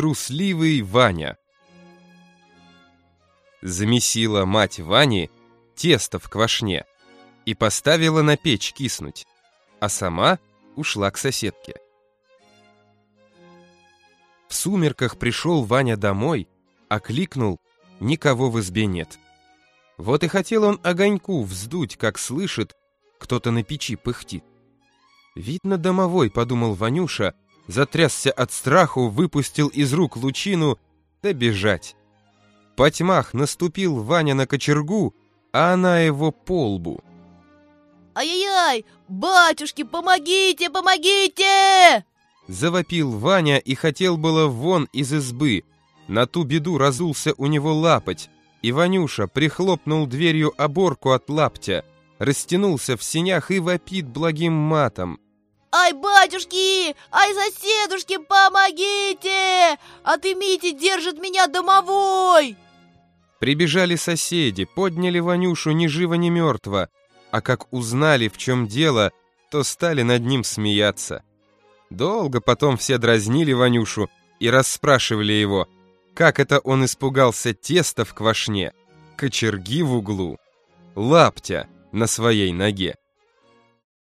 трусливый Ваня. Замесила мать Вани тесто в квашне и поставила на печь киснуть, а сама ушла к соседке. В сумерках пришел Ваня домой, окликнул, никого в избе нет. Вот и хотел он огоньку вздуть, как слышит, кто-то на печи пыхтит. «Видно, домовой», — подумал Ванюша, затрясся от страху, выпустил из рук лучину, да бежать. По тьмах наступил Ваня на кочергу, а она его по лбу. «Ай-яй-яй! Батюшки, помогите, помогите!» Завопил Ваня и хотел было вон из избы. На ту беду разулся у него лапоть, и Ванюша прихлопнул дверью оборку от лаптя, растянулся в синях и вопит благим матом. «Ай, батюшки! Ай, соседушки, помогите! Отымите, держит меня домовой!» Прибежали соседи, подняли Ванюшу ни живо, ни мертво, а как узнали, в чем дело, то стали над ним смеяться. Долго потом все дразнили Ванюшу и расспрашивали его, как это он испугался теста в квашне, кочерги в углу, лаптя на своей ноге.